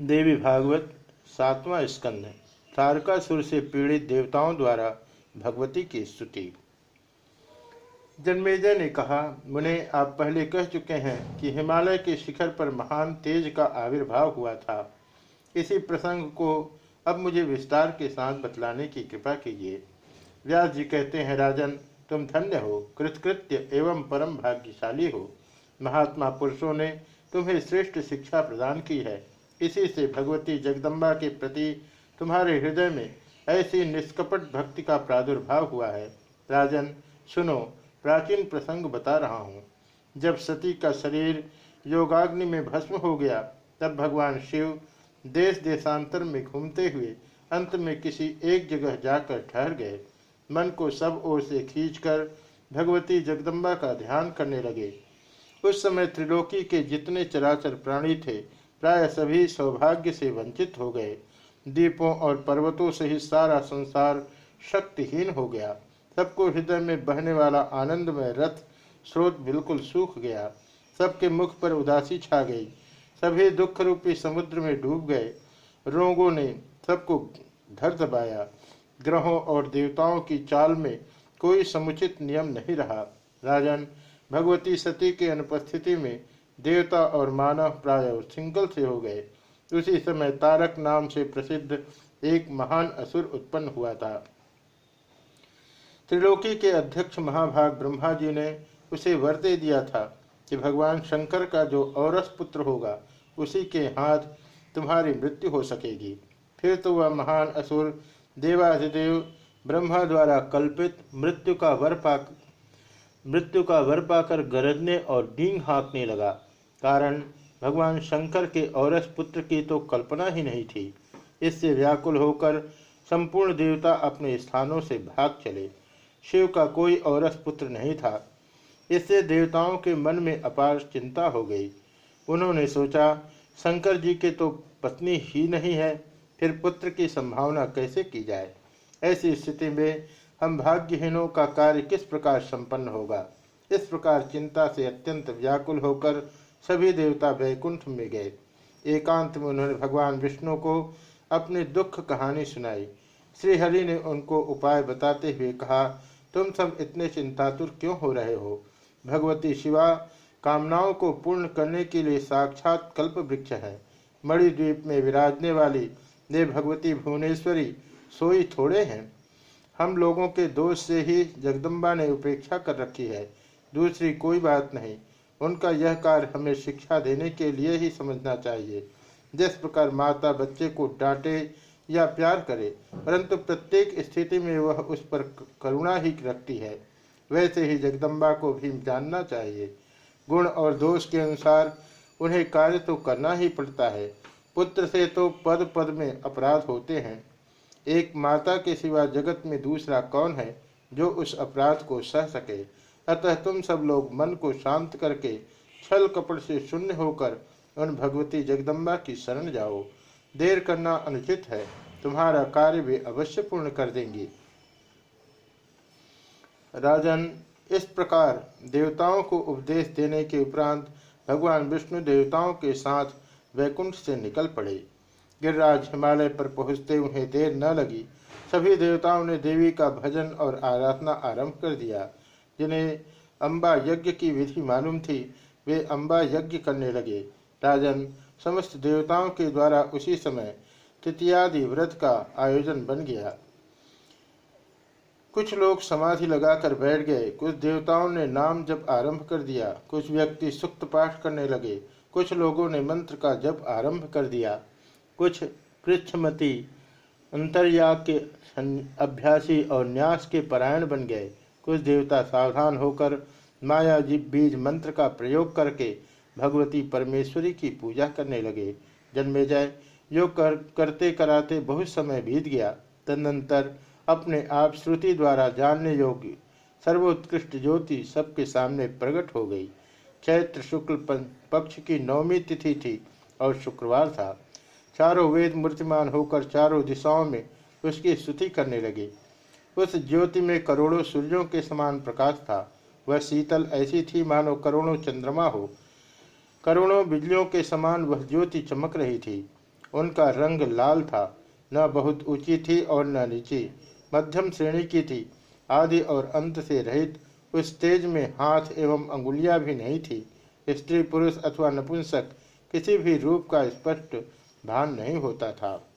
देवी भागवत सातवां स्कंद तारकासुर से पीड़ित देवताओं द्वारा भगवती की स्तुति। जन्मेजय ने कहा, मुने, आप पहले कह चुके हैं कि हिमालय के शिखर पर महान तेज का आविर्भाव हुआ था। इसी प्रसंग को अब मुझे विस्तार के साथ बतलाने की कृपा कीजिए। व्यास जी कहते हैं, राजन, तुम धन्य हो, कृतकृत्य एवं परम भाग्यशाली हो। महात्मा पुरुषों ने तुम्हें श्रेष्ठ शिक्षा प्रदान की है। इसी से भगवती जगदम्बा के प्रति तुम्हारे हृदय में ऐसी निष्कपट भक्ति का प्रादुर्भाव हुआ है। राजन, सुनो, प्राचीन प्रसंग बता रहा हूँ। जब सती का शरीर योगाग्नि में भस्म हो गया, तब भगवान शिव देश देशांतर में घूमते हुए अंत में किसी एक जगह जाकर ठहर गए। मन को सब ओर से खींचकर भगवती जगदम्बा का ध्यान करने लगे। उस समय त्रिलोकी के जितने चराचर प्राणी थे प्राय सभी सौभाग्य से वंचित हो गए। दीपों और पर्वतों से ही सारा संसार शक्तिहीन हो गया। सबको हृदय में बहने वाला आनंदमय रथ स्रोत बिल्कुल सूख गया। सबके मुख पर उदासी छा गई। सभी दुख रूपी समुद्र में डूब गए। रोगों ने सबको धर दबाया। ग्रहों और देवताओं की चाल में कोई समुचित नियम नहीं रहा। राजन, भगवती सती के अनुपस्थिति में देवता और मानव प्राय सिंगल से हो गए। उसी समय तारक नाम से प्रसिद्ध एक महान असुर उत्पन्न हुआ था। त्रिलोकी के अध्यक्ष महाभाग ब्रह्मा जी ने उसे वर दे दिया था कि भगवान शंकर का जो औरस पुत्र होगा, उसी के हाथ तुम्हारी मृत्यु हो सकेगी। फिर तो वह महान असुर देवाधिदेव ब्रह्मा द्वारा कल्पित मृत्यु का वर पा मृत्यु का वर पाकर गरजने और डींग हाँकने लगा। कारण भगवान शंकर के औरस पुत्र की तो कल्पना ही नहीं थी। इससे व्याकुल होकर संपूर्ण देवता अपने स्थानों से भाग चले। शिव का कोई औरस पुत्र नहीं था। इससे देवताओं के मन में अपार चिंता हो गई। उन्होंने सोचा, शंकर जी के तो पत्नी ही नहीं है, फिर पुत्र की संभावना कैसे की जाए? ऐसी स्थिति में हम भाग्यहीनों का कार्य किस प्रकार संपन्न होगा? इस प्रकार चिंता से अत्यंत व्याकुल होकर सभी देवता वैकुंठ में गए। एकांत में उन्होंने भगवान विष्णु को अपनी दुख कहानी सुनाई। श्रीहरि ने उनको उपाय बताते हुए कहा, तुम सब इतने चिंतातुर क्यों हो रहे हो? भगवती शिवा, कामनाओं को पूर्ण करने के लिए साक्षात कल्प वृक्ष है। मणिद्वीप में विराजने वाली देव भगवती भुवनेश्वरी सोई थोड़े हैं। हम लोगों के दोष से ही जगदम्बा ने उपेक्षा कर रखी है। दूसरी कोई बात नहीं। उनका यह कार्य हमें शिक्षा देने के लिए ही समझना चाहिए। जिस प्रकार माता बच्चे को डांटे या प्यार करे, परंतु प्रत्येक स्थिति में वह उस पर करुणा ही रखती है। वैसे ही जगदम्बा को भी जानना चाहिए। गुण और दोष के अनुसार उन्हें कार्य तो करना ही पड़ता है। पुत्र से तो पद पद में अपराध होते हैं। एक माता के सिवा जगत में दूसरा कौन है जो उस अपराध को सह सके? अतः तुम सब लोग मन को शांत करके छल कपट से शून्य होकर उन भगवती जगदम्बा की शरण जाओ। देर करना अनुचित है। तुम्हारा कार्य भी अवश्य पूर्ण कर देंगी। राजन, इस प्रकार देवताओं को उपदेश देने के उपरांत भगवान विष्णु देवताओं के साथ वैकुंठ से निकल पड़े। गिरिराज हिमालय पर पहुँचते उन्हें देर न लगी। सभी देवताओं ने देवी का भजन और आराधना आरंभ कर दिया। जिन्हें अम्बा यज्ञ की विधि मालूम थी, वे अम्बा यज्ञ करने लगे। राजन समस्त देवताओं के द्वारा उसी समय तृतीयादि व्रत का आयोजन बन गया। कुछ लोग समाधि लगाकर बैठ गए। कुछ देवताओं ने नाम जब आरंभ कर दिया। कुछ व्यक्ति सुक्त पाठ करने लगे। कुछ लोगों ने मंत्र का जब आरंभ कर दिया। कुछ कृच्छमती अंतर्याग के अभ्यासी और न्यास के परायण बन गए। कुछ देवता सावधान होकर माया बीज मंत्र का प्रयोग करके भगवती परमेश्वरी की पूजा करने लगे। जन्मेजय योग कर, करते कराते बहुत समय बीत गया। तदनंतर अपने आप श्रुति द्वारा जानने योग्य सर्वोत्कृष्ट ज्योति सबके सामने प्रकट हो गई। चैत्र शुक्ल पक्ष की नवमी तिथि थी और शुक्रवार था। चारों वेद मूर्तिमान होकर चारों दिशाओं में उसकी स्तुति करने लगे। उस ज्योति में करोड़ों सूर्यों के समान प्रकाश था। वह शीतल ऐसी थी मानो करोड़ों चंद्रमा हो। करोड़ों बिजलियों के समान वह ज्योति चमक रही थी। उनका रंग लाल था। न बहुत ऊँची थी और न नीची। मध्यम श्रेणी की थी। आदि और अंत से रहित उस तेज में हाथ एवं अंगुलियाँ भी नहीं थी। स्त्री पुरुष अथवा नपुंसक किसी भी रूप का स्पष्ट भान नहीं होता था।